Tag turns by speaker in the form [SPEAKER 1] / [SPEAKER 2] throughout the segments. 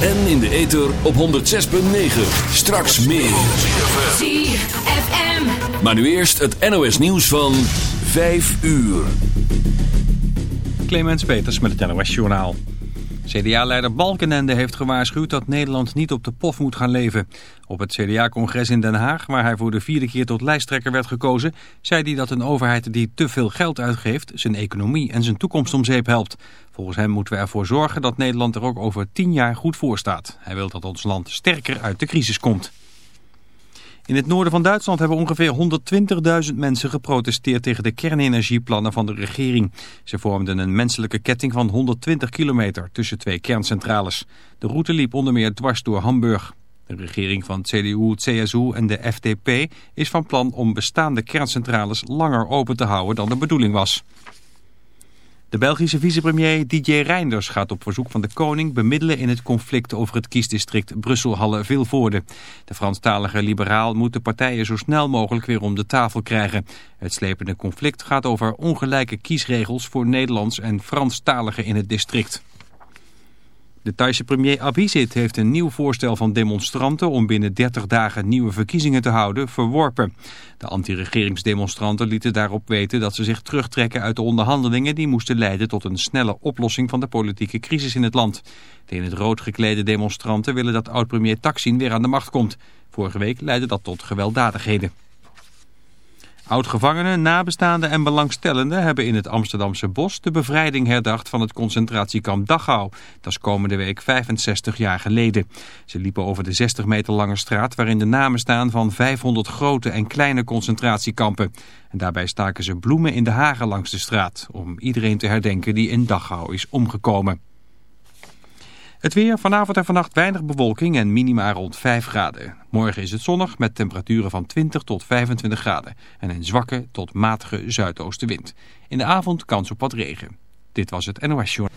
[SPEAKER 1] En in de ether op 106.9. Straks meer.
[SPEAKER 2] ZFM.
[SPEAKER 1] Maar nu eerst het NOS nieuws van 5 uur.
[SPEAKER 3] Clemens Peters met het NOS Journaal. CDA-leider Balkenende heeft gewaarschuwd dat Nederland niet op de pof moet gaan leven. Op het CDA-congres in Den Haag, waar hij voor de vierde keer tot lijsttrekker werd gekozen... zei hij dat een overheid die te veel geld uitgeeft... zijn economie en zijn toekomst om zeep helpt. Volgens hem moeten we ervoor zorgen dat Nederland er ook over tien jaar goed voor staat. Hij wil dat ons land sterker uit de crisis komt. In het noorden van Duitsland hebben ongeveer 120.000 mensen geprotesteerd tegen de kernenergieplannen van de regering. Ze vormden een menselijke ketting van 120 kilometer tussen twee kerncentrales. De route liep onder meer dwars door Hamburg. De regering van CDU, CSU en de FDP is van plan om bestaande kerncentrales langer open te houden dan de bedoeling was. De Belgische vicepremier Didier Reinders gaat op verzoek van de koning bemiddelen in het conflict over het kiesdistrict Brussel-Halle-Vilvoorde. De Franstalige liberaal moet de partijen zo snel mogelijk weer om de tafel krijgen. Het slepende conflict gaat over ongelijke kiesregels voor Nederlands en Franstaligen in het district. De Thaise premier Abhisit heeft een nieuw voorstel van demonstranten om binnen 30 dagen nieuwe verkiezingen te houden verworpen. De anti-regeringsdemonstranten lieten daarop weten dat ze zich terugtrekken uit de onderhandelingen die moesten leiden tot een snelle oplossing van de politieke crisis in het land. De in het rood geklede demonstranten willen dat oud-premier Taksin weer aan de macht komt. Vorige week leidde dat tot gewelddadigheden. Oud-gevangenen, nabestaanden en belangstellenden hebben in het Amsterdamse bos de bevrijding herdacht van het concentratiekamp Dachau. Dat is komende week 65 jaar geleden. Ze liepen over de 60 meter lange straat waarin de namen staan van 500 grote en kleine concentratiekampen. En daarbij staken ze bloemen in de hagen langs de straat om iedereen te herdenken die in Dachau is omgekomen. Het weer, vanavond en vannacht weinig bewolking en minima rond 5 graden. Morgen is het zonnig met temperaturen van 20 tot 25 graden. En een zwakke tot matige zuidoostenwind. In de avond kans op wat regen. Dit was het NOS Journal.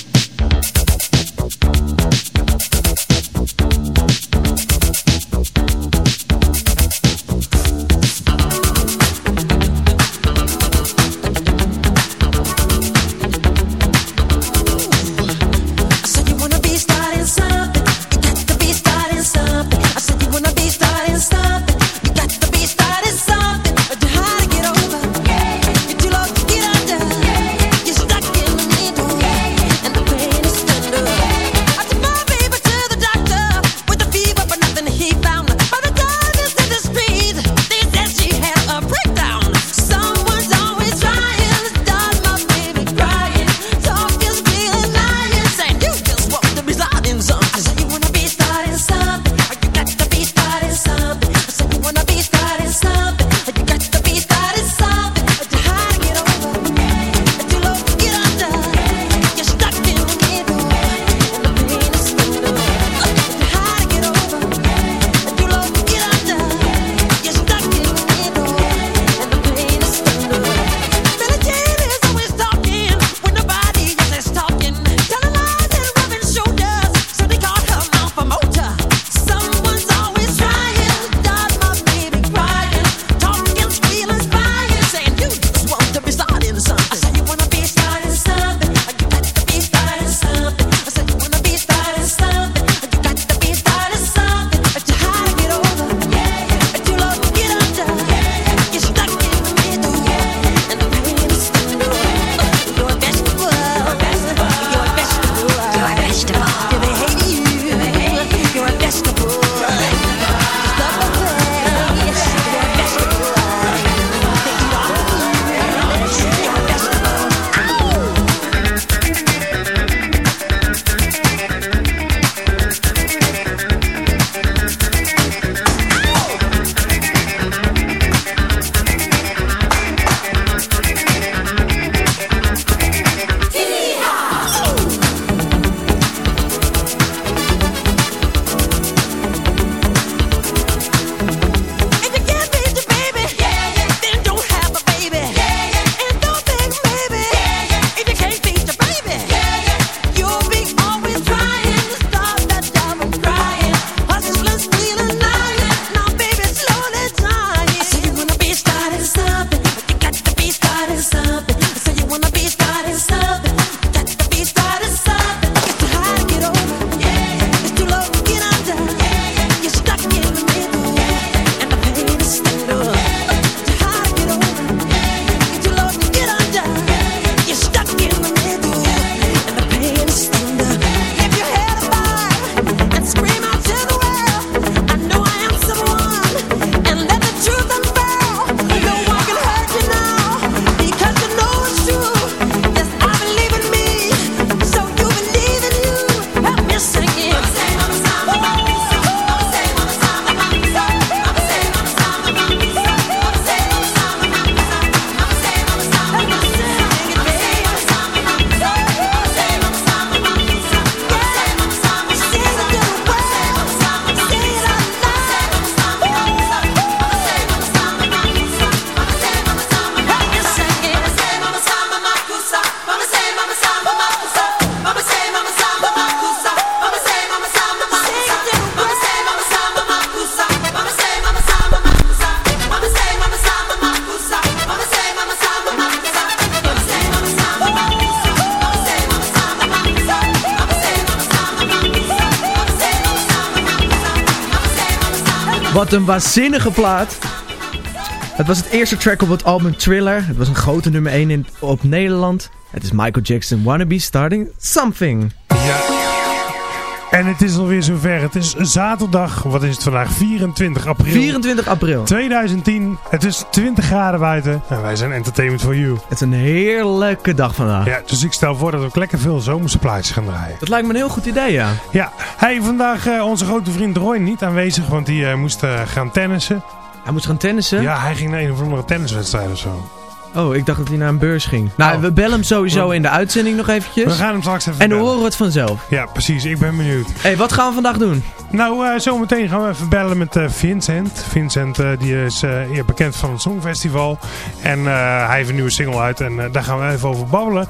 [SPEAKER 4] Wat een waanzinnige plaat. Het was het eerste track op het album Thriller. Het was een grote nummer 1 in, op Nederland. Het is Michael Jackson, Wannabe Starting Something.
[SPEAKER 5] En het is alweer zover. Het is zaterdag, wat is het vandaag? 24 april
[SPEAKER 4] 24 april.
[SPEAKER 5] 2010. Het is 20 graden buiten. En wij zijn Entertainment for You.
[SPEAKER 4] Het is een heerlijke dag vandaag.
[SPEAKER 5] Ja, dus ik stel voor dat we ook lekker veel zomerse plaatjes gaan draaien.
[SPEAKER 4] Dat lijkt me een heel goed idee, ja.
[SPEAKER 5] Ja, hey, vandaag eh, onze grote vriend Roy niet aanwezig, want die eh, moest eh, gaan tennissen.
[SPEAKER 4] Hij moest gaan tennissen.
[SPEAKER 5] Ja, hij ging naar een of andere tenniswedstrijd of zo.
[SPEAKER 4] Oh, ik dacht dat hij naar een beurs ging. Nou,
[SPEAKER 5] Oh.
[SPEAKER 4] we bellen hem sowieso in de uitzending nog eventjes.
[SPEAKER 5] We gaan hem straks even
[SPEAKER 4] En dan horen we het vanzelf.
[SPEAKER 5] Ja, precies. Ik ben benieuwd.
[SPEAKER 4] Hé, hey, wat gaan we vandaag doen?
[SPEAKER 5] Nou, eh, zometeen gaan we even bellen met eh, Vincent. Vincent eh, die is eer bekend van het Songfestival. En hij heeft een nieuwe single uit en daar gaan we even over babbelen.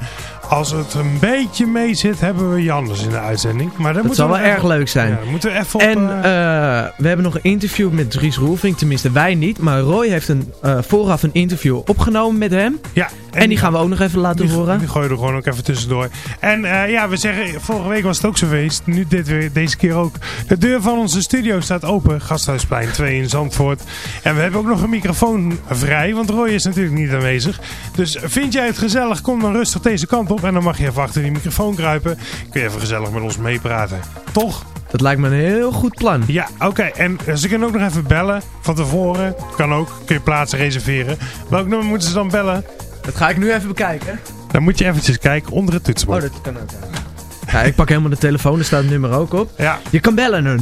[SPEAKER 5] Als het een beetje mee zit, hebben we Jannes in de uitzending. Maar
[SPEAKER 4] Dat zal
[SPEAKER 5] we
[SPEAKER 4] wel
[SPEAKER 5] even-
[SPEAKER 4] erg leuk zijn.
[SPEAKER 5] Ja, moeten we even op...
[SPEAKER 4] En
[SPEAKER 5] eh,
[SPEAKER 4] eh, we hebben nog een interview met Dries Roelvink. Tenminste, wij niet. Maar Roy heeft een, eh, vooraf een interview opgenomen met hem.
[SPEAKER 5] ja,
[SPEAKER 4] En, die gaan we ook nog even laten
[SPEAKER 5] Die,
[SPEAKER 4] horen.
[SPEAKER 5] die gooien we er gewoon ook even tussendoor. En eh, ja, we zeggen, vorige week was het ook zo geweest. Nu dit weer, deze keer ook. De deur van onze studio staat open. Gasthuisplein 2 in Zandvoort. En we hebben ook nog een microfoon vrij. Want Roy is natuurlijk niet aanwezig. Dus vind jij het gezellig, kom dan rustig deze kant op. En dan mag je even achter die microfoon kruipen. Kun je even gezellig met ons meepraten. Toch?
[SPEAKER 4] Dat lijkt me een heel goed plan.
[SPEAKER 5] Ja, oké. En ze kunnen ook nog even bellen van tevoren. Kan ook. Kun je plaatsen reserveren. Welk nummer moeten ze dan bellen?
[SPEAKER 4] Dat ga ik nu even bekijken.
[SPEAKER 5] Dan moet je eventjes kijken onder het
[SPEAKER 4] Oh,
[SPEAKER 5] toetsenbord.
[SPEAKER 4] dat kan ook. Ja, ik pak helemaal de telefoon. Er staat het nummer ook op.
[SPEAKER 5] Ja,
[SPEAKER 4] Je kan bellen naar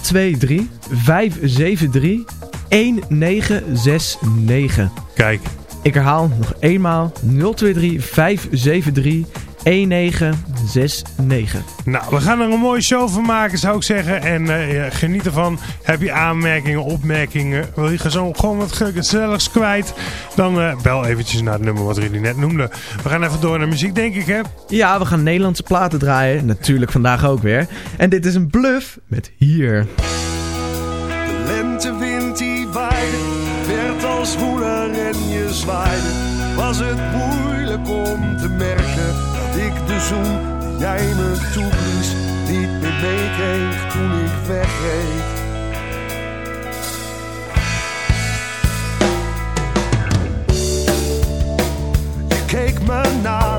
[SPEAKER 4] 023 573 1969.
[SPEAKER 5] kijk.
[SPEAKER 4] Ik herhaal nog eenmaal 023 573 1969.
[SPEAKER 5] Nou, we gaan er een mooie show van maken, zou ik zeggen. En eh, ja, geniet ervan. Heb je aanmerkingen, opmerkingen? Wil je zo gewoon wat gezelligs kwijt? Dan eh, bel eventjes naar het nummer wat jullie net noemden. We gaan even door naar muziek, denk ik, hè?
[SPEAKER 4] Ja, we gaan Nederlandse platen draaien. Natuurlijk vandaag ook weer. En dit is een bluff met hier.
[SPEAKER 6] De lentewind die waaide, werd als woeler en je zwaaide. Was het moeilijk om te merken ik de zoen jij me toeblies niet meer meekreeg toen ik wegreed. Je keek me na,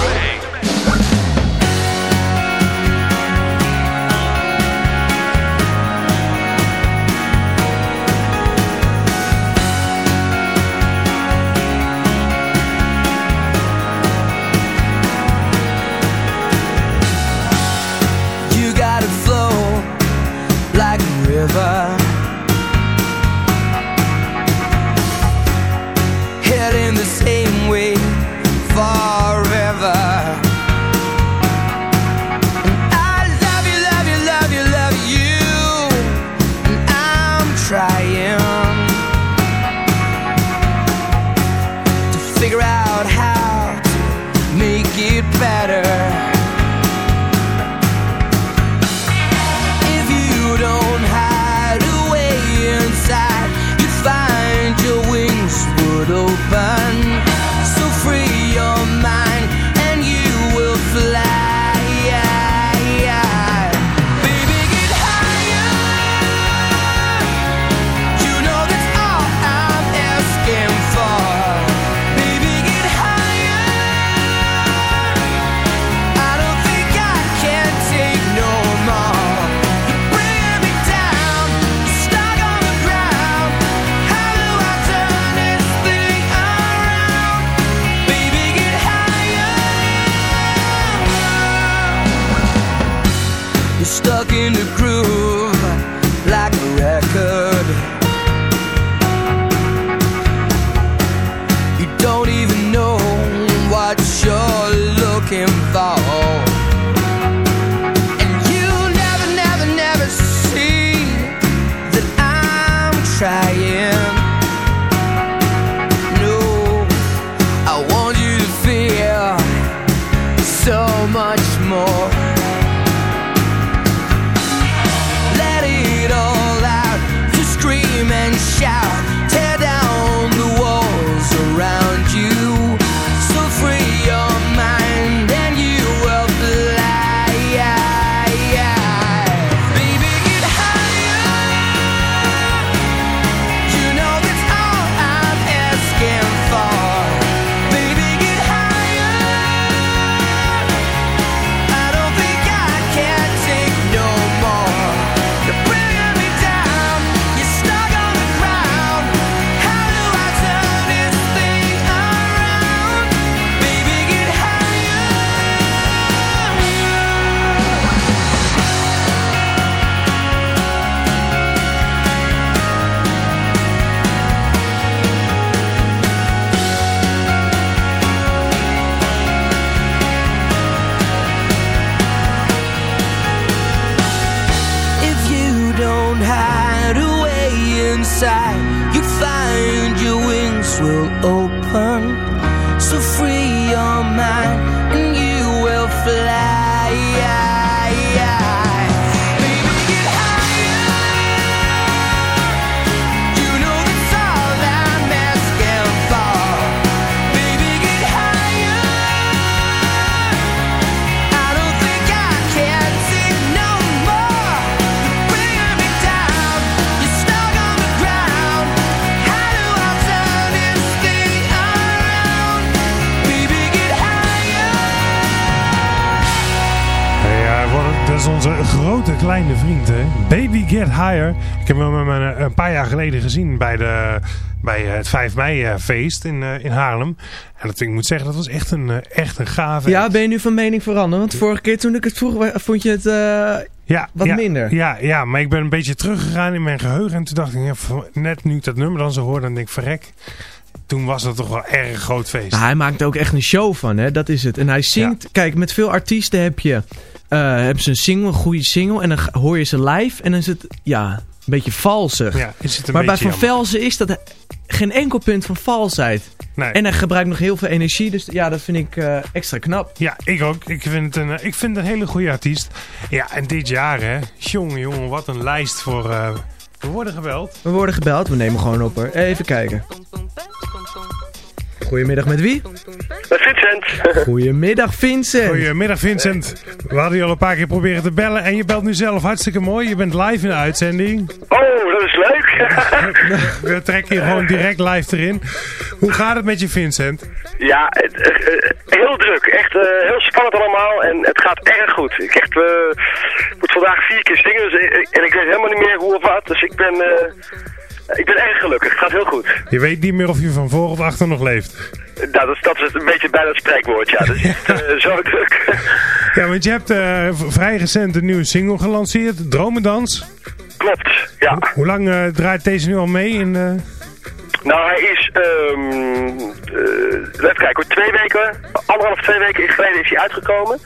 [SPEAKER 7] Better. Higher.
[SPEAKER 5] Ik heb hem een, een paar jaar geleden gezien bij, de, bij het 5 mei eh, feest in, eh, in Haarlem. En dat, ik moet zeggen, dat was echt een, eh, echt een gave.
[SPEAKER 4] Ja, ben je nu van mening veranderd? Want vorige keer toen ik het vroeg, vond je het eh,
[SPEAKER 5] ja,
[SPEAKER 4] wat
[SPEAKER 5] ja,
[SPEAKER 4] minder.
[SPEAKER 5] Ja, ja, maar ik ben een beetje teruggegaan in mijn geheugen. En toen dacht ik, net nu ik dat nummer dan zo hoorde, dan denk ik, verrek. Toen was dat toch wel een erg groot feest.
[SPEAKER 4] Hij maakt er ook echt een show van, hè? dat is het. En hij zingt, kijk, met veel artiesten heb je, eh, hebben ze een single, een goede single. En dan hoor je ze live en dan is het, ja, een beetje valsig.
[SPEAKER 5] Ja, is het een
[SPEAKER 4] maar bij Van Velzen is dat geen enkel punt van valsheid.
[SPEAKER 5] Nee.
[SPEAKER 4] En hij gebruikt nog heel veel energie, dus ja, dat vind ik eh, extra knap.
[SPEAKER 5] Ja, ik ook. Ik vind, het een, eh, ik vind een hele goede artiest. Ja, en dit jaar, hè. Jongen, jongen, wat een lijst voor... eh, we worden gebeld.
[SPEAKER 4] We worden gebeld, we nemen gewoon op hoor. Even kijken. Goedemiddag met wie?
[SPEAKER 8] Met Vincent.
[SPEAKER 4] Goedemiddag Vincent.
[SPEAKER 5] Goedemiddag Vincent. We hadden je al een paar keer proberen te bellen en je belt nu zelf. Hartstikke mooi. Je bent live in de uitzending.
[SPEAKER 8] Oh, dat is leuk.
[SPEAKER 5] We trekken je gewoon direct live erin. Hoe gaat het met je Vincent?
[SPEAKER 8] ja, het, eh, eh, heel druk. Echt eh, heel spannend allemaal en het gaat erg goed. Ik echt, eh, moet vandaag vier keer zingen dus, en ik weet helemaal niet meer hoe of wat. Dus ik ben, eh, ik ben erg gelukkig. Het gaat heel goed.
[SPEAKER 5] Je weet niet meer of je van voor of achter nog leeft.
[SPEAKER 8] Nou, dat, is, dat is een beetje bijna het spreekwoord, ja. Dat is echt, eh, zo druk.
[SPEAKER 5] Ja, want je hebt eh, vrij recent een nieuwe single gelanceerd. Dromendans.
[SPEAKER 8] Klopt, ja.
[SPEAKER 5] Hoe lang eh, draait deze nu al mee? In,
[SPEAKER 8] Nou, hij is, eh, even kijken twee weken, anderhalf, twee weken geleden is hij uitgekomen.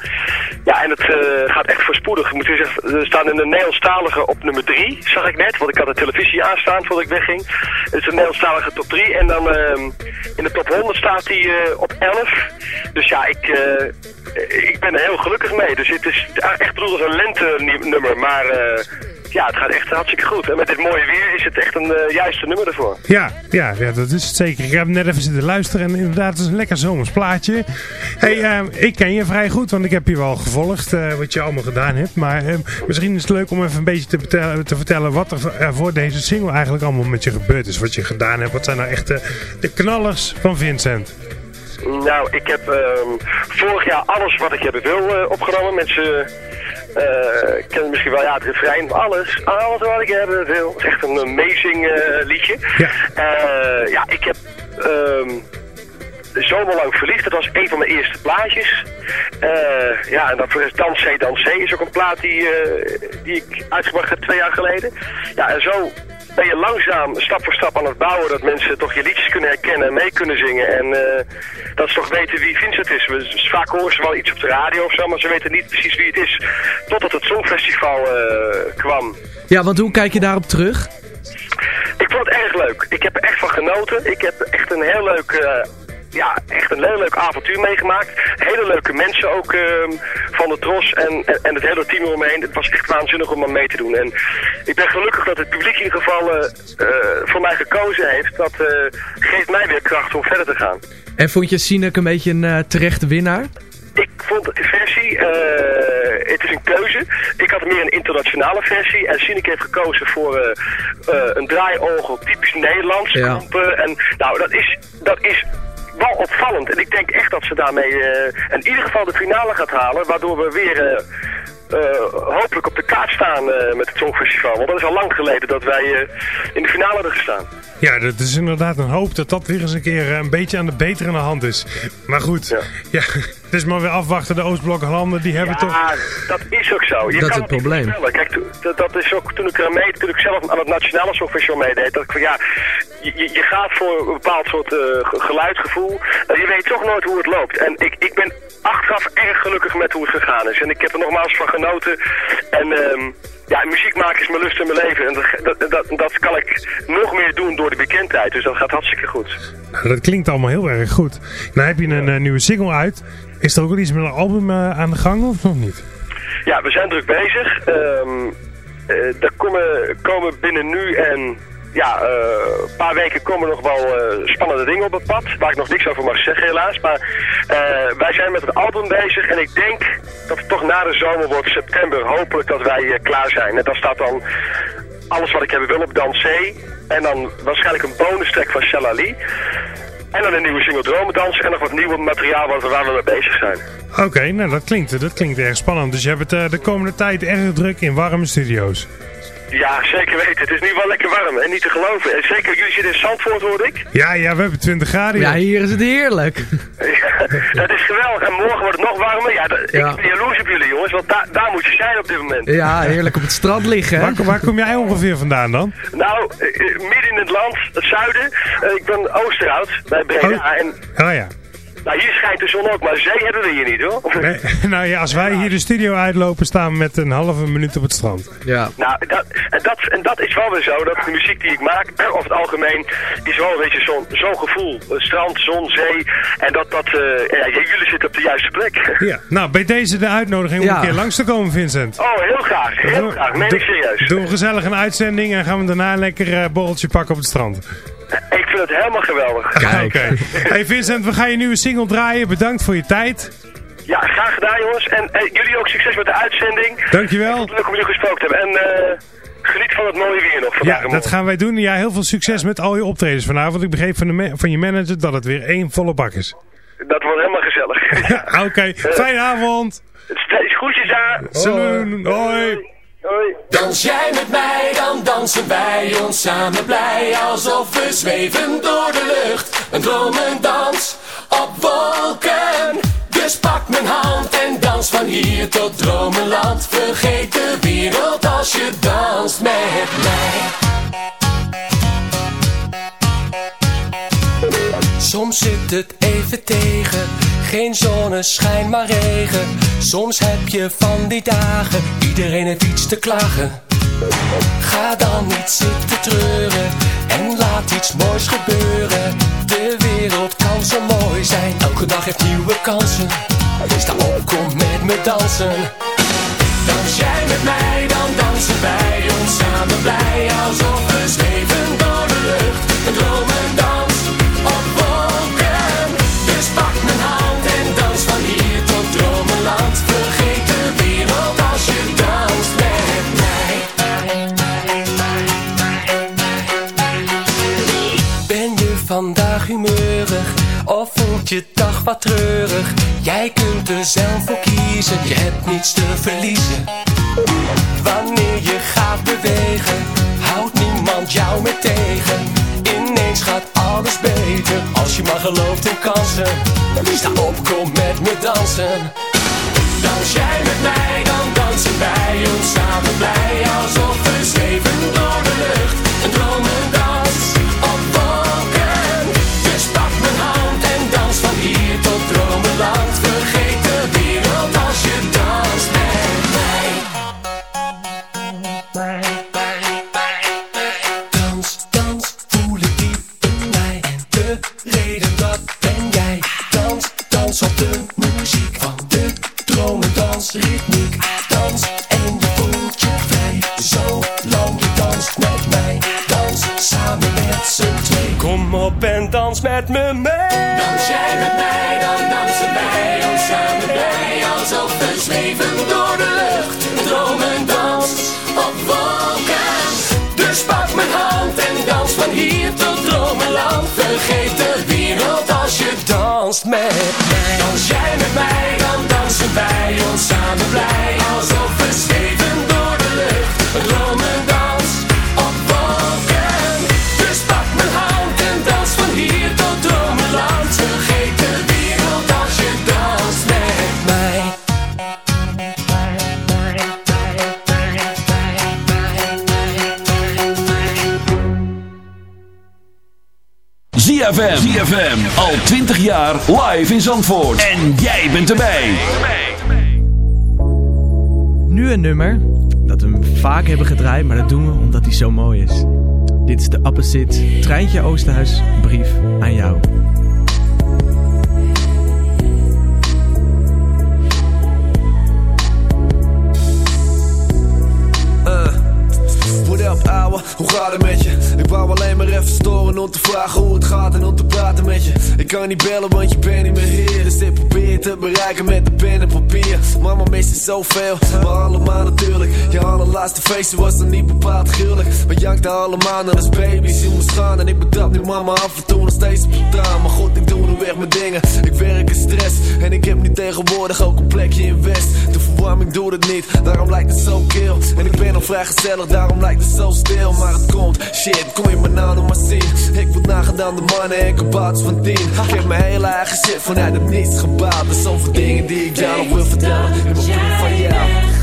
[SPEAKER 8] Ja, en het eh, gaat echt voorspoedig. Moet u zeggen, we staan in de Nederlandstalige op nummer drie, zag ik net, want ik had de televisie aanstaan voordat ik wegging. Het is een Nederlandstalige top 3 en dan ehm, in de top 100 staat hij eh, op 11. Dus ja, ik, ik ben er heel gelukkig mee. Dus het is echt bedoeld als een lente-nummer, maar... ja, het gaat echt hartstikke goed. En met dit mooie weer is het echt een eh, juiste nummer ervoor.
[SPEAKER 5] ja, ja, ja, dat is het zeker. Ik heb net even zitten luisteren en inderdaad, het is een lekker zomers plaatje. Hey, eh, ik ken je vrij goed, want ik heb je wel gevolgd eh, wat je allemaal gedaan hebt. Maar misschien is het leuk om even een beetje te, vertellen- te vertellen wat er voor deze single eigenlijk allemaal met je gebeurd is. Wat je gedaan hebt. Wat zijn nou echt de knallers van Vincent?
[SPEAKER 8] Nou, ik heb ehm, vorig jaar alles wat ik hebben wil opgenomen. Mensen eh, kennen misschien wel ja, het refrein. Alles, alles wat ik hebben wil. Het is echt een amazing eh, liedje.
[SPEAKER 5] Ja.
[SPEAKER 8] Eh, ja, ik heb ehm zomerlang verliefd. Dat was een van mijn eerste plaatjes. Ja, en dat is Dansé Dansé is ook een plaat die, die ik uitgebracht heb twee jaar geleden. Ja, en zo ben je langzaam stap voor stap aan het bouwen dat mensen toch je liedjes kunnen herkennen en mee kunnen zingen. En eh, dat ze toch weten wie Vincent is. We, vaak horen ze wel iets op de radio of zo, maar ze weten niet precies wie het is. Totdat het Songfestival eh, kwam.
[SPEAKER 4] Ja, want hoe kijk je daarop terug?
[SPEAKER 8] Ik vond het erg leuk. Ik heb er echt van genoten. Ik heb echt een heel leuk, eh, ja, echt een heel leuk avontuur meegemaakt. Hele leuke mensen ook ehm, van de Tros en, en, en het hele team eromheen. Het was echt waanzinnig om aan mee te doen. En ik ben gelukkig dat het publiek in ieder geval eh, eh, voor mij gekozen heeft. Dat eh, geeft mij weer kracht om verder te gaan.
[SPEAKER 4] En vond je Sinek een beetje een terechte winnaar?
[SPEAKER 8] Ik vond de versie, het is een keuze. Ik had meer een internationale versie. En Sineke heeft gekozen voor eh, eh, een draaiorgel typisch Nederlands.
[SPEAKER 4] Ja.
[SPEAKER 8] En nou, dat is, dat is wel opvallend. En ik denk echt dat ze daarmee eh, in ieder geval de finale gaat halen. Waardoor we weer eh, eh, hopelijk op de kaart staan met het Songfestival. Want dat is al lang geleden dat wij in de finale hebben gestaan.
[SPEAKER 5] Ja, dat is inderdaad een hoop dat dat weer eens een keer eh, een beetje aan de beterende hand is. Maar goed, ja. het is maar weer afwachten. De Oostbloklanden, die hebben toch...
[SPEAKER 8] Ja, dat is ook zo. Je
[SPEAKER 4] Dat is het probleem.
[SPEAKER 8] Kijk, dat, dat is ook toen ik er mee, toen ik zelf aan het Nationale Songfestival meedeed, dat ik van ja, je, je- gaat voor een bepaald soort eh, ge- geluidsgevoel. en je weet toch nooit hoe het loopt. En ik, ik ben achteraf erg gelukkig met hoe het gegaan is. En ik heb er nogmaals van genoten. En ehm, ja, muziek maken is mijn lust in mijn leven. En dat, dat, dat, dat kan ik doen door de bekendheid. Dus dat gaat hartstikke goed.
[SPEAKER 5] Nou, dat klinkt allemaal heel erg goed. Nou heb je een eh, nieuwe single uit. Is er ook al iets met een album eh, aan de gang of nog niet?
[SPEAKER 8] Ja, we zijn druk bezig. Eh, er komen, komen binnen nu en ja, een paar weken komen nog wel spannende dingen op het pad. Waar ik nog niks over mag zeggen helaas. Maar wij zijn met het album bezig. En ik denk dat het toch na de zomer wordt, september, hopelijk dat wij klaar zijn. En dan staat dan alles wat ik hebben wil op Dansé. En dan waarschijnlijk een bonus track van Shalali. En dan een nieuwe single Dromedans. En nog wat nieuw materiaal waar we, mee bezig zijn.
[SPEAKER 5] Oké, nou dat klinkt, dat klinkt erg spannend. Dus je hebt het eh, de komende tijd erg druk in warme studio's.
[SPEAKER 8] Ja, zeker weten. Het is nu wel lekker warm en niet te geloven. En zeker, jullie zitten in Zandvoort, hoorde ik.
[SPEAKER 5] Ja, ja, we hebben 20 graden.
[SPEAKER 4] Ja,
[SPEAKER 5] hier.
[SPEAKER 4] hier is het heerlijk.
[SPEAKER 8] Ja, dat is geweldig. En morgen wordt het nog warmer. Ja, dat-
[SPEAKER 4] Ja.
[SPEAKER 8] ik ben jaloers op jullie, jongens. Want daar daar moet je zijn op dit moment.
[SPEAKER 4] Ja, heerlijk op het strand liggen. hè?
[SPEAKER 5] Waar, waar kom jij ongeveer vandaan dan?
[SPEAKER 8] Nou, eh, eh, midden in het land, het zuiden. Eh, ik ben Oosterhout, bij Breda. En
[SPEAKER 5] Oh ja.
[SPEAKER 8] Nou, hier schijnt de zon ook, maar zee hebben we hier niet, hoor.
[SPEAKER 5] Nee, nou ja, als wij hier de studio uitlopen, staan we met een halve minuut op het strand.
[SPEAKER 4] Ja.
[SPEAKER 8] Nou, dat, en, dat, en dat is wel weer zo, dat de muziek die ik maak, over het algemeen, is wel een beetje zo'n zo'n gevoel. Eh, Strand, zon, zee, en dat, dat eh, ja, jullie zitten op de juiste plek.
[SPEAKER 5] Ja, nou, bij deze de uitnodiging om
[SPEAKER 4] Ja.
[SPEAKER 5] een keer langs te komen, Vincent.
[SPEAKER 8] Oh, heel graag, heel graag, meen ik serieus.
[SPEAKER 5] Doe een gezellig een uitzending en gaan we daarna een lekker eh, borreltje pakken op het strand.
[SPEAKER 8] Ik vind het helemaal geweldig.
[SPEAKER 5] Oké. Hey Vincent, we gaan je nieuwe single draaien. Bedankt voor je tijd.
[SPEAKER 8] Ja, graag gedaan jongens. En eh, jullie ook succes met de uitzending.
[SPEAKER 5] Dankjewel.
[SPEAKER 8] Het leuk om jullie gesproken te hebben. En eh, geniet van het mooie weer nog vandaag
[SPEAKER 5] Ja, dat gaan wij doen. Ja, heel veel succes met al je optredens vanavond. Ik begreep van, de ma- van je manager dat het weer één volle bak is.
[SPEAKER 8] Dat wordt helemaal gezellig.
[SPEAKER 5] Oké, fijne avond.
[SPEAKER 8] Steeds groetjes aan.
[SPEAKER 5] Saloon, hoi.
[SPEAKER 8] Hoi.
[SPEAKER 9] Dans jij met mij, dan dansen wij ons samen blij. Alsof we zweven door de lucht. Een dromendans op wolken. Dus pak mijn hand en dans van hier tot dromenland. Vergeet de wereld als je danst met mij. Soms zit het even tegen, geen zonneschijn maar regen. Soms heb je van die dagen, iedereen heeft iets te klagen. Ga dan niet zitten treuren en laat iets moois gebeuren. De wereld kan zo mooi zijn, elke dag heeft nieuwe kansen. Sta op, kom met me dansen. Dans jij met mij, dan dansen wij ons samen blij. Alsof we zweven je dag wat treurig? Jij kunt er zelf voor kiezen, je hebt niets te verliezen. Wanneer je gaat bewegen, houdt niemand jou meer tegen. Ineens gaat alles beter, als je maar gelooft in kansen. Sta op, kom met me dansen. Dans jij met mij, dan dansen wij ons samen blij. Alsof we zweven door de lucht, een dromendans dans met me mee. Dans jij met mij, dan dansen wij ons samen blij. Alsof we zweven door de lucht. Een dromendans op wolken. Dus pak mijn hand en dans van hier tot dromenland. Vergeet de wereld als je danst met mij. Dans jij met mij, dan dansen wij ons samen blij.
[SPEAKER 1] ZFM. ZFM. Al 20 jaar live in Zandvoort. En jij bent erbij.
[SPEAKER 4] Nu een nummer dat we hem vaak hebben gedraaid, maar dat doen we omdat hij zo mooi is. Dit is de Opposite Treintje Oosterhuis brief aan jou.
[SPEAKER 10] Uh, what up, ouwe? Hoe gaat het met je? Ik wou alleen even storen om te vragen hoe het gaat en om te praten met je. Ik kan niet bellen, want je bent niet meer hier. Dus ik probeer te bereiken met de pen en papier. Mama mist je zoveel, maar allemaal natuurlijk. Je allerlaatste feestje was dan niet bepaald gruwelijk. We jankten allemaal naar als baby's in moest gaan. En ik betrap nu mama af en toe nog steeds op. Maar goed, ik doe nu weg mijn dingen. Ik werk in stress. En ik heb nu tegenwoordig ook een plekje in West. De verwarming doet het niet, daarom lijkt het zo kil. En ik ben nog vrij gezellig, daarom lijkt het zo stil. Maar het komt, shit, kon je me nou maar zien. Ik word nagedaan de mannen en kabouters van tien. Ik heb mijn hele eigen shit vanuit het niets gebouwd. Er zoveel dingen die ik jou nog wil vertellen. In mijn brief van jou.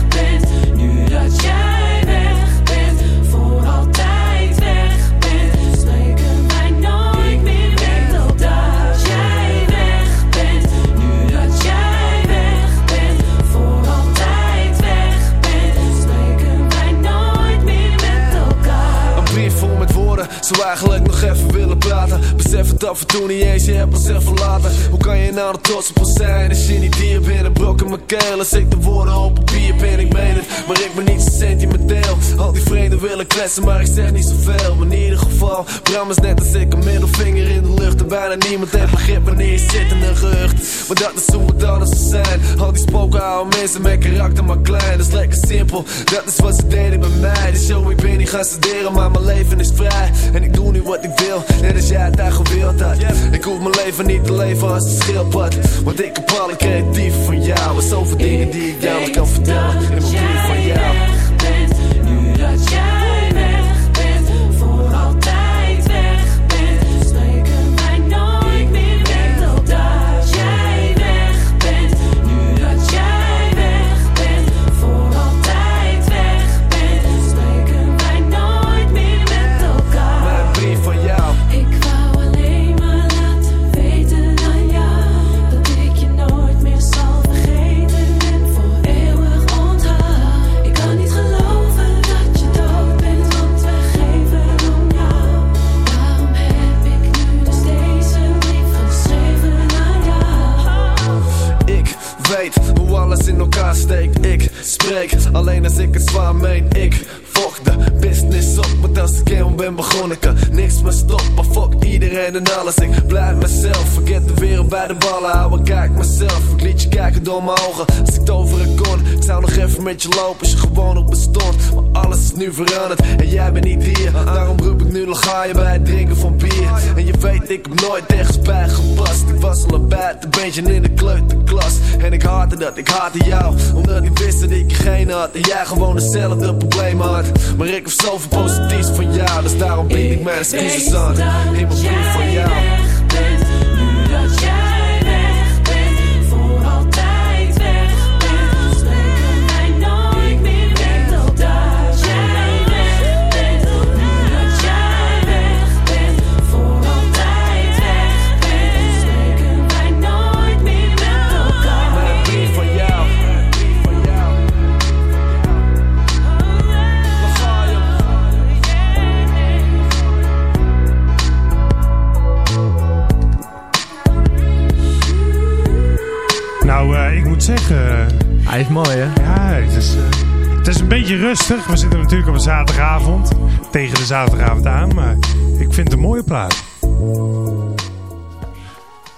[SPEAKER 10] Zou eigenlijk nog even willen praten. Besef het af en toe niet eens, je hebt onszelf verlaten. Hoe kan je nou er trots op ons zijn als je niet hier bent? Een brok in mijn keel, als ik de woorden op papier ben, ik meen het. Maar ik ben niet zo sentimenteel, Al die vreemden willen kletsen, maar ik zeg niet zoveel. In ieder geval, Bram is net als ik een middelvinger in de lucht. En bijna niemand heeft begrip wanneer je zit in een gerucht. Maar dat is hoe het zou zijn. Al die spoken houden mensen met karakter maar klein. Dat is lekker simpel, dat is wat ze deden bij mij. Dus yo, ik ben niet gaan studeren, maar mijn leven is vrij. En ik doe nu wat ik wil, net als jij het daar gewild had. Ik hoef mijn leven niet te leven als een schildpad. Want ik heb alle creatief van jou. En zoveel dingen die ik jou kan vertellen. In mijn brief van jou.
[SPEAKER 11] Alleen
[SPEAKER 10] als ik het zwaar meen. Ik fok als ik eenmaal ben begonnen kan niks meer stoppen. Fuck iedereen en alles, ik blijf mezelf. Vergeet de wereld bij de ballen houden, kijk mezelf. Ik liet je kijken door mijn ogen, als ik toveren kon. Ik zou nog even met je lopen als je gewoon op bestond. Maar alles is nu veranderd en jij bent niet hier. Daarom roep ik nu nog ga je bij het drinken van bier. En je weet, ik heb nooit ergens bij gepast. Ik was al een bad, beetje in de kleuterklas. En ik haatte dat, ik haatte jou. Omdat ik wist dat ik geen had. En jij gewoon hetzelfde probleem had. Maar ik heb zoveel positiefs van jou. Dus daarom bied ik mijn excuses aan. In mijn brief van jou.
[SPEAKER 5] Moet zeggen...
[SPEAKER 4] Hij is mooi, hè?
[SPEAKER 5] Ja, het is, eh, het is een beetje rustig. We zitten natuurlijk op een zaterdagavond. Tegen de zaterdagavond aan. Maar ik vind het een mooie plaat.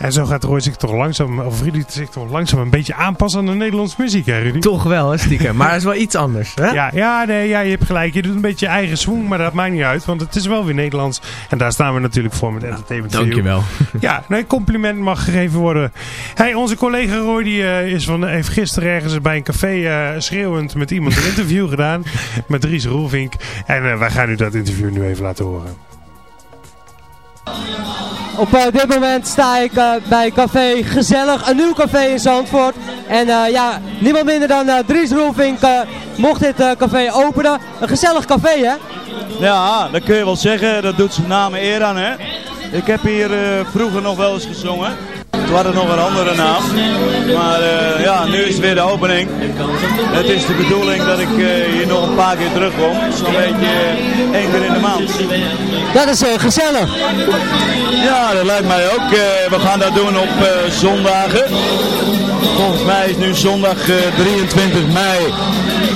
[SPEAKER 5] En zo gaat Roy zich toch langzaam, of Rudy zich toch langzaam een beetje aanpassen aan de Nederlandse muziek, hè Rudy?
[SPEAKER 4] Toch wel, hè, stiekem. Maar het is wel iets anders, hè?
[SPEAKER 5] Ja, ja, nee, ja, je hebt gelijk. Je doet een beetje je eigen swing, maar dat maakt niet uit. Want het is wel weer Nederlands. En daar staan we natuurlijk voor met Entertainment View.
[SPEAKER 4] Dankjewel.
[SPEAKER 5] Ja, nee, compliment mag gegeven worden. Hey, onze collega Roy die, eh, is van, heeft gisteren ergens bij een café eh, schreeuwend met iemand een interview gedaan. Met Dries Roelvink. En eh, wij gaan u dat interview nu even laten horen.
[SPEAKER 12] Op eh, dit moment sta ik eh, bij Café Gezellig, een nieuw café in Zandvoort. En eh, ja, niemand minder dan Dries Roelvink mocht dit café openen. Een gezellig café, hè?
[SPEAKER 13] Ja, dat kun je wel zeggen. Dat doet zijn naam eer aan, hè. Ik heb hier vroeger nog wel eens gezongen. Toen had het nog een andere naam. Maar eh, ja, nu is het weer de opening. Het is de bedoeling dat ik eh, hier nog een paar keer terugkom. Zo'n beetje eh, één keer in de maand.
[SPEAKER 12] Dat is gezellig.
[SPEAKER 13] Ja, dat lijkt mij ook. We gaan dat doen op zondagen. Volgens mij is nu zondag eh, 23 mei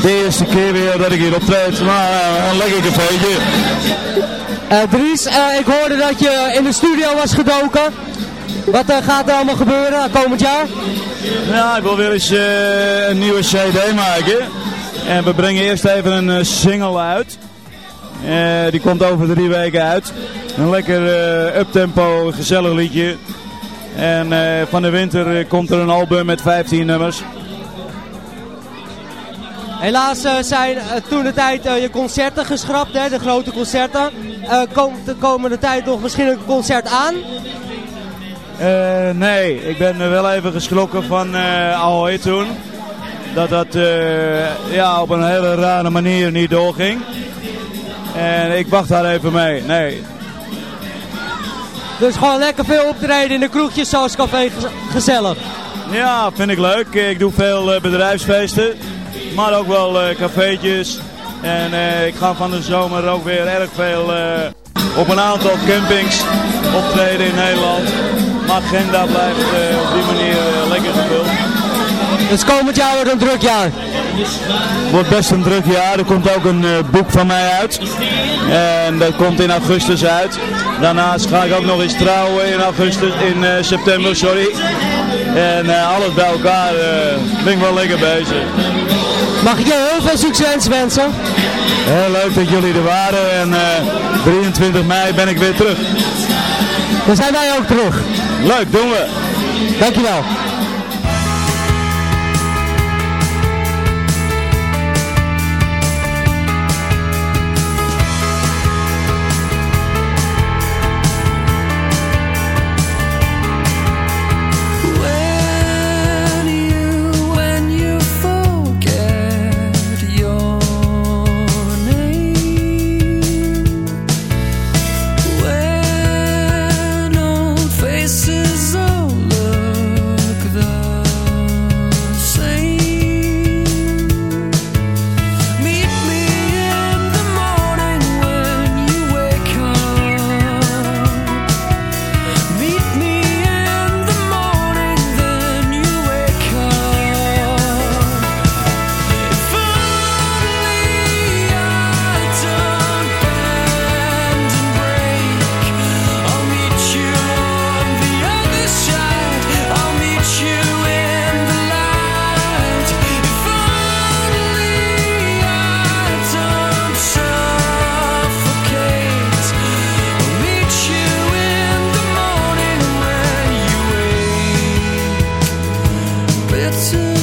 [SPEAKER 13] de eerste keer weer dat ik hier optreed. Maar een lekker cafeetje.
[SPEAKER 12] Dries, ik hoorde dat je in de studio was gedoken. Wat eh, gaat er allemaal gebeuren komend jaar?
[SPEAKER 13] Ja, ik wil weer eens eh, een nieuwe cd maken. En we brengen eerst even een eh, single uit. Die komt over drie weken uit. Een lekker uptempo, gezellig liedje. En van de winter komt er een album met 15 nummers.
[SPEAKER 12] Helaas zijn toen de tijd je concerten geschrapt, hè, de grote concerten. Komt de komende tijd nog misschien een concert aan?
[SPEAKER 13] Eh, nee, ik ben er wel even geschrokken van eh Ahoy toen. Dat dat eh, ja, op een hele rare manier niet doorging. En ik wacht daar even mee. Nee,
[SPEAKER 12] Dus gewoon lekker veel optreden in de kroegjes zoals Café Gez- Gezellig.
[SPEAKER 13] Ja, vind ik leuk. Ik doe veel eh, bedrijfsfeesten, maar ook wel eh cafeetjes. En eh, ik ga van de zomer ook weer erg veel eh, op een aantal campings optreden in Nederland. Mijn agenda blijft eh, op die manier eh, lekker gevuld.
[SPEAKER 12] Dus komend jaar wordt een druk jaar.
[SPEAKER 13] wordt best een druk jaar. Er komt ook een eh, boek van mij uit. En dat komt in augustus uit. Daarnaast ga ik ook nog eens trouwen in augustus, in eh, september, sorry. En eh, alles bij elkaar eh, ben ik wel lekker bezig.
[SPEAKER 12] Mag ik je heel veel succes wensen?
[SPEAKER 13] Heel leuk dat jullie er waren en eh, 23 mei ben ik weer terug.
[SPEAKER 12] Dan zijn wij ook terug.
[SPEAKER 13] Leuk, doen we.
[SPEAKER 12] Dankjewel.
[SPEAKER 11] to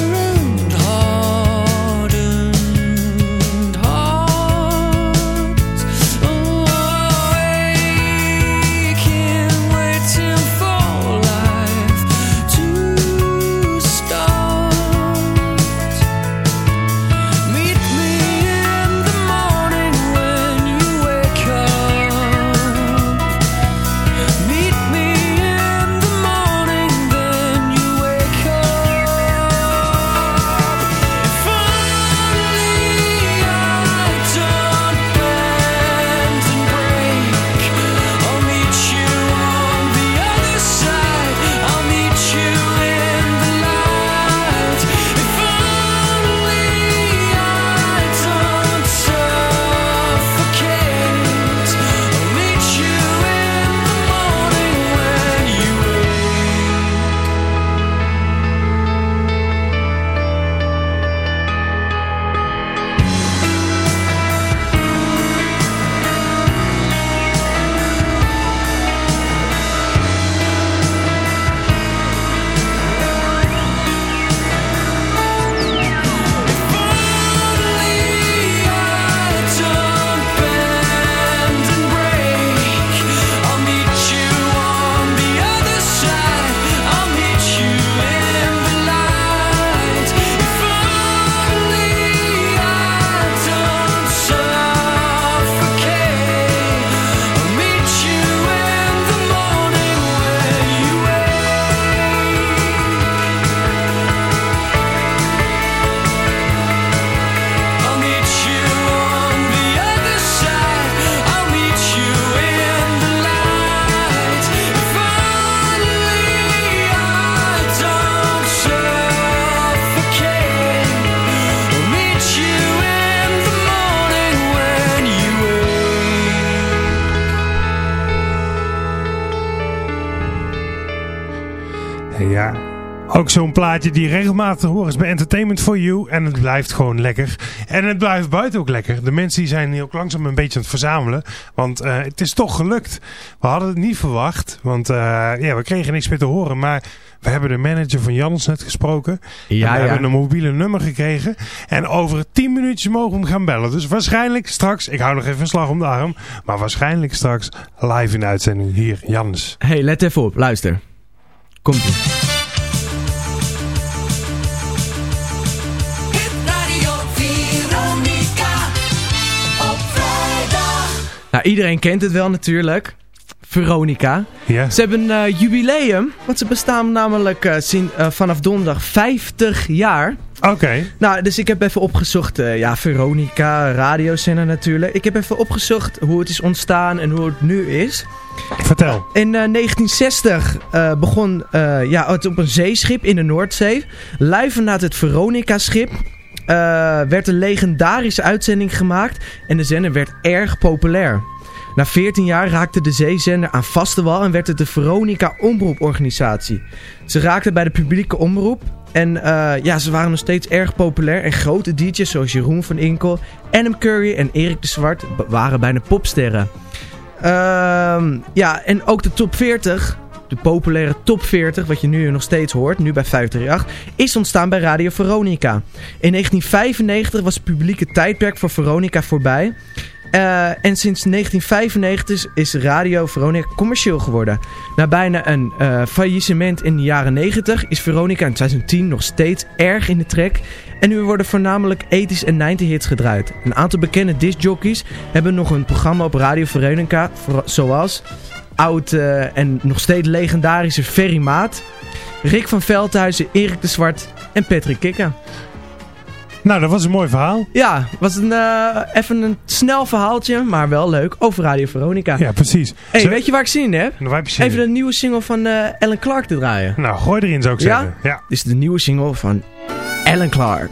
[SPEAKER 5] Ook zo'n plaatje die regelmatig te horen is bij Entertainment for You. En het blijft gewoon lekker. En het blijft buiten ook lekker. De mensen die zijn hier ook langzaam een beetje aan het verzamelen. Want eh, het is toch gelukt. We hadden het niet verwacht. Want eh, ja, we kregen niks meer te horen. Maar we hebben de manager van Jans net gesproken.
[SPEAKER 4] Ja,
[SPEAKER 5] en we
[SPEAKER 4] ja.
[SPEAKER 5] hebben een mobiele nummer gekregen. En over 10 minuutjes mogen we hem gaan bellen. Dus waarschijnlijk straks, ik hou nog even een slag om de arm. Maar waarschijnlijk straks live in de uitzending hier, Jans.
[SPEAKER 4] hey, let even op. Luister. Komt ie. Iedereen kent het wel natuurlijk. Veronica.
[SPEAKER 5] Ja.
[SPEAKER 4] Ze hebben een eh, jubileum. Want ze bestaan namelijk eh, sin- eh, vanaf donderdag 50 jaar.
[SPEAKER 5] Oké.
[SPEAKER 4] Nou, dus ik heb even opgezocht. ja, Veronica, radiozender natuurlijk. Ik heb even opgezocht hoe het is ontstaan en hoe het nu is.
[SPEAKER 5] Vertel.
[SPEAKER 4] In eh, 1960 eh, begon ja, het op een zeeschip in de Noordzee. Vanuit het Veronica-schip. werd een legendarische uitzending gemaakt en de zender werd erg populair. Na 14 jaar raakte de zeezender aan vaste wal en werd het de Veronica Omroeporganisatie. Ze raakten bij de publieke omroep en eh, ja, ze waren nog steeds erg populair en grote DJ's zoals Jeroen van Inkel, Adam Curry en Erik de Zwart waren bijna popsterren. Ehm, ja, en ook de top 40, de populaire top 40, wat je nu nog steeds hoort, nu bij 538, is ontstaan bij Radio Veronica. In 1995 was het publieke tijdperk voor Veronica voorbij. Eh, en sinds 1995 is Radio Veronica commercieel geworden. Na bijna een eh, faillissement in de jaren 90 is Veronica in 2010 nog steeds erg in de trek. En nu worden voornamelijk 80s en 90 hits gedraaid. Een aantal bekende discjockeys hebben nog een programma op Radio Veronica, zoals oud eh, en nog steeds legendarische Ferry Maat, Rick van Veldhuizen, Erik de Zwart en Patrick Kikker.
[SPEAKER 5] Nou, dat was een mooi verhaal.
[SPEAKER 4] Ja, was een, eh, even een snel verhaaltje, maar wel leuk, over Radio Veronica.
[SPEAKER 5] Ja, precies.
[SPEAKER 4] hey,
[SPEAKER 5] Zo-
[SPEAKER 4] weet je waar ik zin in heb?
[SPEAKER 5] Nou, zin
[SPEAKER 4] Even de nieuwe single van eh Alan Clark te draaien.
[SPEAKER 5] Nou, gooi erin zou ik
[SPEAKER 4] Ja?
[SPEAKER 5] zeggen. Ja?
[SPEAKER 4] Dit is de nieuwe single van Alan Clark.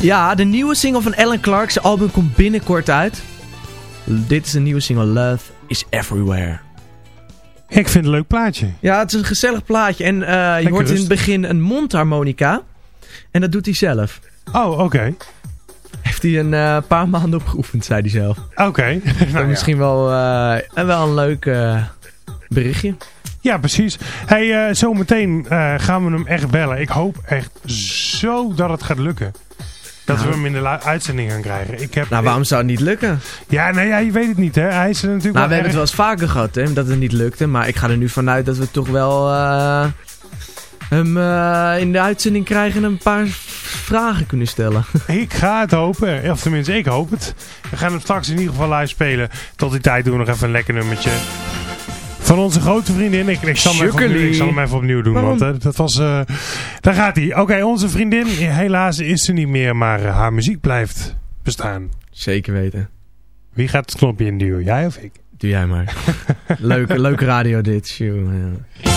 [SPEAKER 4] Ja, de nieuwe single van Alan Clark. Zijn album komt binnenkort uit. Dit is een nieuwe single, Love is Everywhere.
[SPEAKER 5] Ik vind het een leuk plaatje.
[SPEAKER 4] Ja, het is een gezellig plaatje. En eh, je hoort in het begin een mondharmonica. En dat doet hij zelf.
[SPEAKER 5] Oh, oké.
[SPEAKER 4] Heeft hij een eh, paar maanden op geoefend, zei hij zelf.
[SPEAKER 5] Oké. Nou ja.
[SPEAKER 4] misschien wel, en wel een leuk berichtje.
[SPEAKER 5] Ja, precies. Hey, zometeen gaan we hem echt bellen. Ik hoop echt zo dat het gaat lukken. Dat
[SPEAKER 4] Nou.
[SPEAKER 5] we hem in de uitzending gaan krijgen. Ik heb,
[SPEAKER 4] Nou, waarom zou het niet lukken?
[SPEAKER 5] Ja, nou ja, je weet het niet hè. Hij is er natuurlijk
[SPEAKER 4] Nou, we hebben het wel eens vaker gehad, hè, dat het niet lukte. Maar ik ga er nu vanuit dat we toch wel eh, hem eh, in de uitzending krijgen en een paar vragen kunnen stellen.
[SPEAKER 5] Ik ga het hopen. Of tenminste, ik hoop het. We gaan hem straks in ieder geval live spelen. Tot die tijd doen we nog even een lekker nummertje. Van onze grote vriendin. Ik, ik, zal, hem even opnieuw, ik zal hem even opnieuw doen.
[SPEAKER 4] Waarom?
[SPEAKER 5] Want eh, dat was... eh, daar gaat hij. Oké, onze vriendin. Helaas is ze niet meer. Maar eh, haar muziek blijft bestaan.
[SPEAKER 4] Zeker weten.
[SPEAKER 5] Wie gaat het knopje induwen? Jij of ik?
[SPEAKER 4] Doe jij maar. leuke, leuke radio dit. Sjoe,
[SPEAKER 14] ja.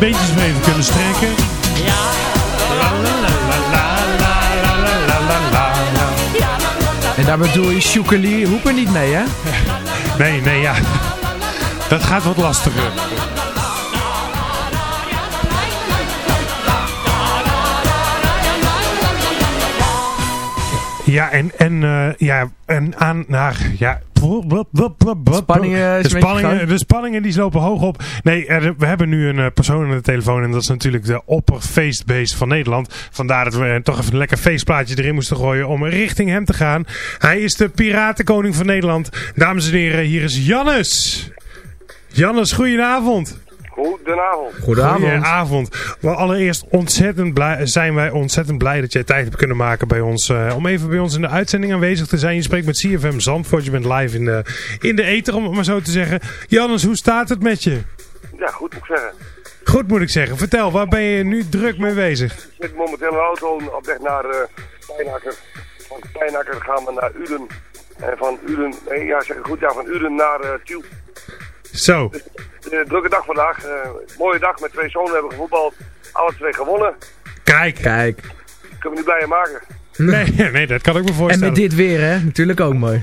[SPEAKER 5] Zandvoort heeft een beetje zweven kunnen strekken.
[SPEAKER 4] En daar bedoel je Sjoekeli Hoeper niet mee, hè?
[SPEAKER 5] Nee, nee, ja. Dat gaat wat lastiger. Ja, en, en, eh, ja, en aan naar, ja...
[SPEAKER 4] Spanningen
[SPEAKER 5] de, spanningen, de spanningen die lopen hoog op. Nee, er- we hebben nu een eh, persoon aan de telefoon en dat is natuurlijk de opperfeestbeest van Nederland. Vandaar dat we eh, toch even een lekker feestplaatje erin moesten gooien om richting hem te gaan. Hij is de piratenkoning van Nederland. Dames en heren, hier is Jannes. Jannes, goedenavond.
[SPEAKER 8] Goedenavond.
[SPEAKER 5] Goedenavond. Wel, allereerst ontzettend blij, zijn wij ontzettend blij dat jij tijd hebt kunnen maken bij ons. eh, om even bij ons in de uitzending aanwezig te zijn. Je spreekt met CFM Zandvoort. Je bent live in de, in de ether, om het maar zo te zeggen. Jannes, hoe staat het met je?
[SPEAKER 8] Ja, goed moet ik zeggen.
[SPEAKER 5] Goed moet ik zeggen. Vertel, waar ben je nu druk mee bezig?
[SPEAKER 8] Ik zit momenteel in de auto op weg naar uh, Pijnakker. Van Pijnakker gaan we naar Uden. En van Uden, nee, ja zeg ik goed, ja, van Uden naar uh, Tiel.
[SPEAKER 5] Zo.
[SPEAKER 8] Uh, drukke dag vandaag. Uh, mooie dag met twee zonen hebben gevoetbald. Alle twee gewonnen.
[SPEAKER 5] Kijk.
[SPEAKER 4] Kijk.
[SPEAKER 8] Kunnen we niet blijer maken.
[SPEAKER 5] Nee, nee, dat kan ik me
[SPEAKER 4] En
[SPEAKER 5] voorstellen.
[SPEAKER 4] met dit weer, hè? Natuurlijk ook mooi.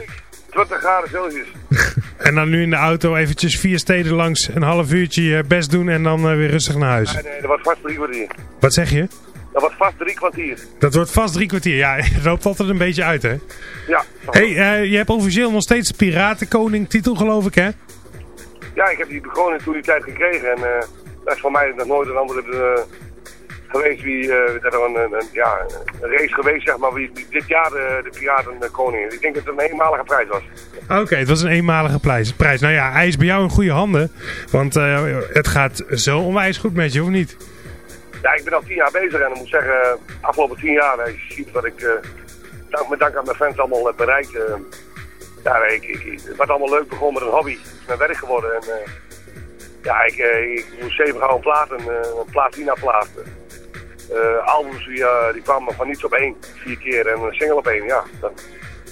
[SPEAKER 15] 20 graden Celsius.
[SPEAKER 5] En dan nu in de auto eventjes vier steden langs, een half uurtje je best doen en dan eh, weer rustig naar huis.
[SPEAKER 15] Nee, nee, dat wordt vast drie kwartier.
[SPEAKER 5] Wat zeg je?
[SPEAKER 15] Dat wordt vast drie kwartier.
[SPEAKER 5] Dat wordt vast drie kwartier. Ja, het loopt altijd een beetje uit, hè?
[SPEAKER 15] Ja.
[SPEAKER 5] hey, eh, je hebt officieel nog steeds Piratenkoning titel, geloof ik, hè?
[SPEAKER 15] Ja, ik heb die gewoon toen die tijd gekregen. En eh, dat is voor mij nog nooit een andere eh, geweest wie, eh dat er een, een, een- ja, een race geweest, zeg maar, wie, dit jaar de, de Piraten eh, koning is. Ik denk dat het een eenmalige prijs was.
[SPEAKER 5] Oké, het was een eenmalige prijs. prijs. Nou ja, hij is bij jou in goede handen. Want eh, het gaat zo onwijs goed met je, of niet?
[SPEAKER 15] Ja, ik ben al tien jaar bezig en ik moet zeggen, afgelopen tien jaar, als je ziet wat ik, eh, dank, met dank aan mijn fans allemaal heb bereikt. Ja, ik, ik, allemaal leuk begonnen met een hobby. Het is mijn werk geworden. En, eh, ja, ik, eh, ik moest zeven gouden platen, eh, een platina platen. Albums die, die kwamen van niets op één, vier keer en een single op één. Ja,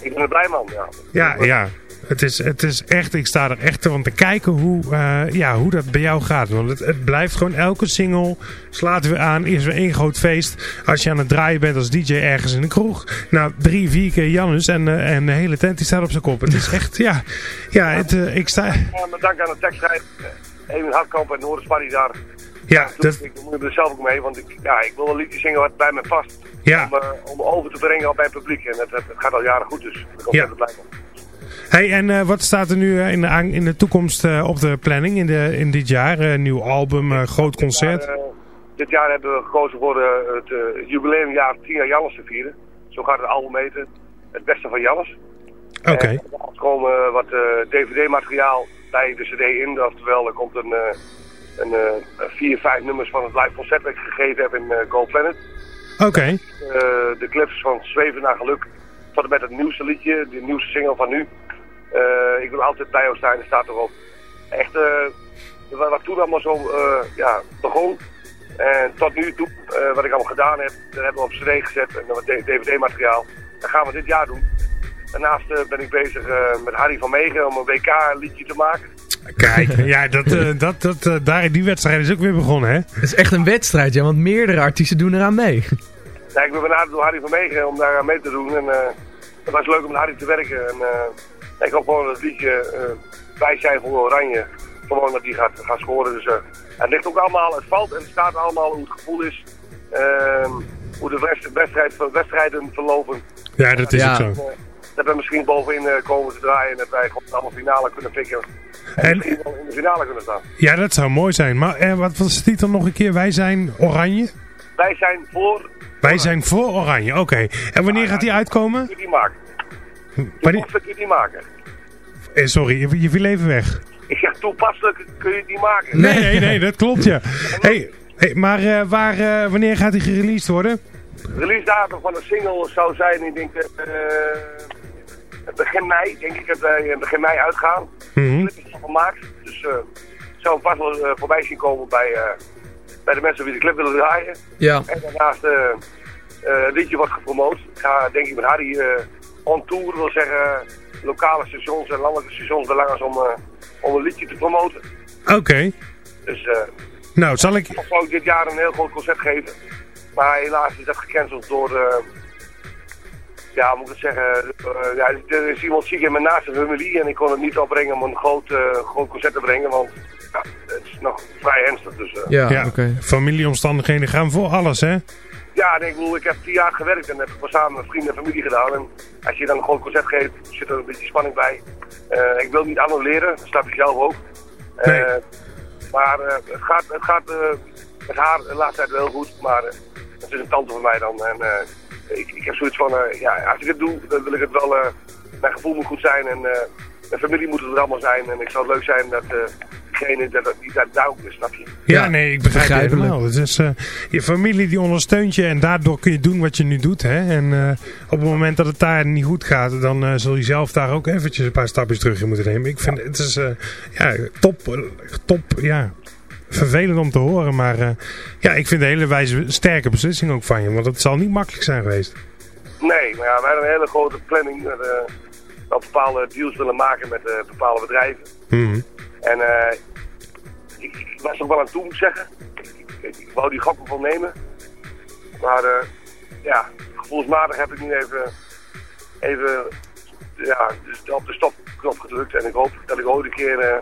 [SPEAKER 15] ik ben een blij man. Ja.
[SPEAKER 5] Ja, ja. Het is, het is echt, ik sta er echt van te kijken hoe, eh, ja, hoe dat bij jou gaat. Want het, het blijft gewoon elke single, slaat weer aan, is weer één groot feest. Als je aan het draaien bent als DJ ergens in een kroeg. Nou, drie, vier keer Janus en, eh, en de hele tent die staat op zijn kop. Het is echt, ja, ja het, eh, ik sta...
[SPEAKER 15] Ja, met dank aan de tekstschrijver, Emin Hartkamp en Noris Sparry daar.
[SPEAKER 5] Ja, dat,
[SPEAKER 15] Ik me er zelf ook mee, want ik, ja, ik wil een liedje zingen wat bij me past.
[SPEAKER 5] Ja.
[SPEAKER 15] Om, om over te brengen op mijn publiek. En het, het, het gaat al jaren goed, dus ik ben
[SPEAKER 5] Ja.
[SPEAKER 15] ontzettend blij mee.
[SPEAKER 5] Hey, en eh, wat staat er nu eh, in, de, in de toekomst eh, op de planning in, de, in dit jaar? Nieuw album, groot concert?
[SPEAKER 15] Dit jaar hebben we gekozen voor het jubileumjaar 10 jaar Jannes te vieren. Zo gaat het album heten. Het beste van Jannes.
[SPEAKER 5] Oké.
[SPEAKER 15] Er komt eh, wat dvd-materiaal bij de cd in. Oftewel, er komt een, een vier, vijf nummers van het live concert dat ik gegeven heb in Gold Planet.
[SPEAKER 5] Oké.
[SPEAKER 15] De clips van Zweven naar Geluk. Tot en met het nieuwste liedje, de nieuwste single van nu. Eh, ik wil altijd bij jou zijn, staat erop. Echt, eh, wat, wat toen allemaal zo eh, ja, begon. En tot nu toe, eh, wat ik allemaal gedaan heb, dat hebben we op cd gezet en dan wat dvd-materiaal. Dat gaan we dit jaar doen. Daarnaast ben ik bezig eh, met Harry van Meegen om een WK-liedje te maken.
[SPEAKER 5] Kijk, ja, dat, eh, dat, dat, daar, die wedstrijd is ook weer begonnen, hè?
[SPEAKER 4] Het is echt een wedstrijd, ja, want meerdere artiesten doen eraan mee.
[SPEAKER 15] Ja, ik ben benaderd door Harry van Meegen om daar aan mee te doen. En eh, het was leuk om met Harry te werken. En eh, ik hoop gewoon dat het liedje eh, Wij zijn voor Oranje, gewoon dat die gaat, gaat scoren. Dus eh, het ligt ook allemaal, het valt en het staat allemaal hoe het gevoel is. ehm, hoe de wedst- wedstrijd, wedstrijden verlopen.
[SPEAKER 5] Ja, dat is
[SPEAKER 4] Ja.
[SPEAKER 5] ook zo.
[SPEAKER 15] Eh, dat we misschien bovenin eh, komen te draaien en dat wij gewoon allemaal finale kunnen pikken. En,
[SPEAKER 5] En-
[SPEAKER 15] misschien wel in de finale kunnen staan.
[SPEAKER 5] Ja, dat zou mooi zijn. Maar eh, wat was de titel nog een keer? Wij zijn oranje?
[SPEAKER 15] Wij zijn voor,
[SPEAKER 5] Wij zijn voor oranje, oké. En wanneer gaat die uitkomen?
[SPEAKER 15] die maken. Toepasselijk kun je die maken.
[SPEAKER 5] Eh, sorry, je, je viel even weg.
[SPEAKER 15] Ik zeg toepasselijk kun je die maken.
[SPEAKER 5] Nee, nee, nee, dat klopt, ja. Hey, hey, maar eh, waar, eh, wanneer gaat die gereleased worden?
[SPEAKER 15] Release datum van een single zou zijn, ik denk eh, begin mei, denk ik dat wij begin mei uitgaan.
[SPEAKER 5] Mhm.
[SPEAKER 15] De clip is al gemaakt, dus ik zou hem vast wel voorbij zien komen bij, eh, bij de mensen die de clip willen draaien.
[SPEAKER 4] Ja.
[SPEAKER 15] En daarnaast het liedje wordt gepromoot. Ik ga denk ik met Harry eh, on tour, wil zeggen lokale stations en landelijke stations belangen om, eh, om een liedje te promoten.
[SPEAKER 5] Oké.
[SPEAKER 15] Dus eh
[SPEAKER 5] Nou, zal ik...
[SPEAKER 15] ik zou ik dit jaar een heel groot concert geven. Maar helaas is dat gecanceld door, eh, ja, moet ik het zeggen, ja, er is iemand ziek in mijn naaste familie en ik kon het niet opbrengen om een groot, eh, groot concert te brengen, want ja, het is nog vrij ernstig. Dus, eh,
[SPEAKER 5] Ja, familieomstandigheden gaan voor alles, hè?
[SPEAKER 15] Ja, nee, ik bedoel, ik heb tien jaar gewerkt en heb het samen met vrienden en familie gedaan. En als je dan een groot concert geeft, zit er een beetje spanning bij. Eh, ik wil niet annuleren, dat snap je zelf ook. Eh, Maar eh, het gaat, het gaat met haar de laatste tijd wel heel goed, maar het is een tante van mij dan. En ik, ik heb zoiets van, ja, als ik het doe, dan wil ik het wel, mijn gevoel moet goed zijn en mijn familie moet er allemaal zijn. En ik zou het leuk zijn dat degene dat, die daar daar ook is, snap je?
[SPEAKER 5] Ja, nee, ik begrijp het helemaal. Het is, eh, je familie die ondersteunt je en daardoor kun je doen wat je nu doet. Hè? En eh, op het moment dat het daar niet goed gaat, dan eh, zul je zelf daar ook eventjes een paar stapjes terug in moeten nemen. Ik vind het is eh, ja, top, top, ja, vervelend om te horen. Maar eh, ja, ik vind de hele wijze sterke beslissing ook van je, want het zal niet makkelijk zijn geweest.
[SPEAKER 15] Nee, maar ja, wij hebben een hele grote planning dat eh, we bepaalde deals willen maken met eh, bepaalde bedrijven.
[SPEAKER 5] Mhm.
[SPEAKER 15] En eh, ik, ik was er wel aan toe, moet ik zeggen. Ik, ik, ik wou die gok ook wel nemen. Maar eh, ja, gevoelsmatig heb ik nu even, even ja, op de stopknop gedrukt. En ik hoop dat ik ooit een keer eh,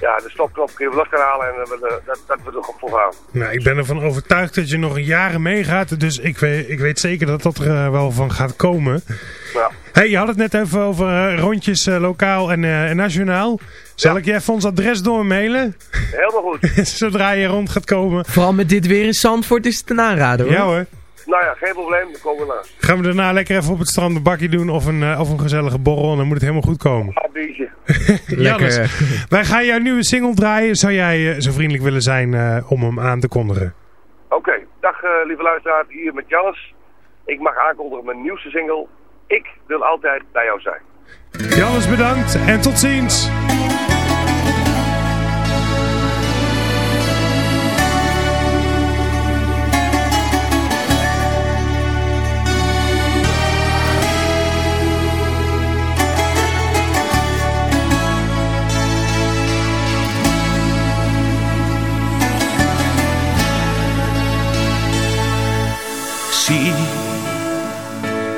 [SPEAKER 15] ja, de stopknop een keer los kan halen en dat we, dat, dat we er voor gaan.
[SPEAKER 5] Nou, ik ben ervan overtuigd dat je nog jaren meegaat. Dus ik weet, ik weet zeker dat dat er wel van gaat komen.
[SPEAKER 15] Ja.
[SPEAKER 5] Hey, je had het net even over rondjes lokaal en, en nationaal. Zal ik je even ons adres doormailen?
[SPEAKER 15] Helemaal goed.
[SPEAKER 5] Zodra je rond gaat komen.
[SPEAKER 4] Vooral met dit weer in Zandvoort is het een aanrader hoor.
[SPEAKER 5] Ja hoor.
[SPEAKER 15] Nou ja, geen probleem, dan komen we langs.
[SPEAKER 5] Gaan we daarna lekker even op het strand een bakje doen of een, eh, of een gezellige borrel. en Dan moet het helemaal goed komen.
[SPEAKER 15] Ja, een biertje.
[SPEAKER 5] Wij gaan jouw nieuwe single draaien. Zou jij eh, zo vriendelijk willen zijn eh, om hem aan te kondigen?
[SPEAKER 15] Oké, dag eh, lieve luisteraar, hier met Jannes. Ik mag aankondigen mijn nieuwste single. Ik wil altijd bij jou zijn.
[SPEAKER 5] Jannes, bedankt en tot ziens.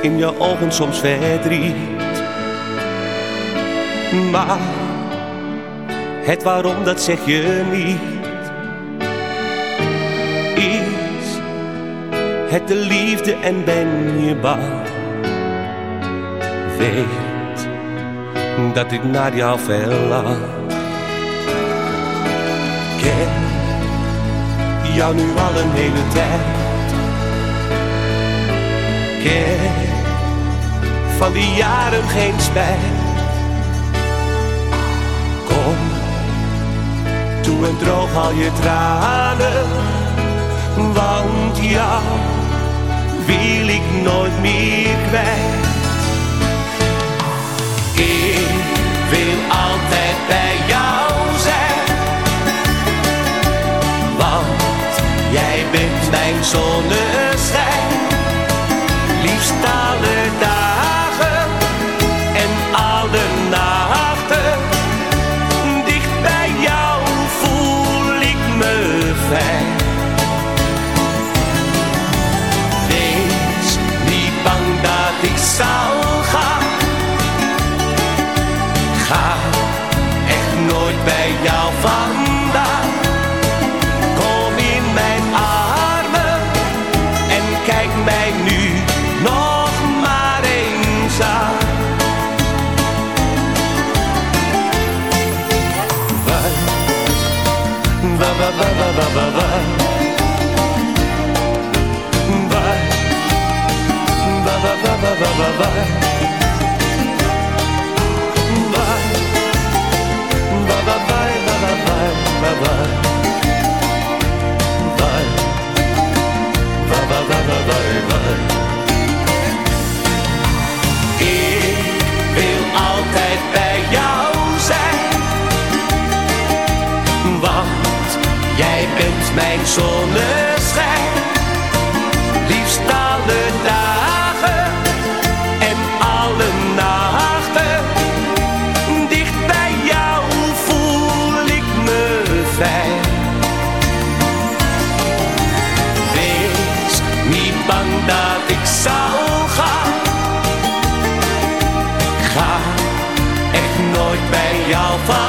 [SPEAKER 9] In je ogen soms verdriet. Maar het waarom, dat zeg je niet. Is het de liefde en ben je bang? Weet dat ik naar jou verlang. Ken jou nu al een hele tijd ken van die jaren geen spijt. Kom, doe en droog al je tranen, want jou wil ik nooit meer kwijt. Ik wil altijd bij jou zijn, want jij bent mijn zonneschijn liefst alle dagen wil altijd bij jou zijn, want jij bent mijn zonneschijn. jouw vader.